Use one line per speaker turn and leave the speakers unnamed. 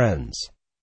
friends.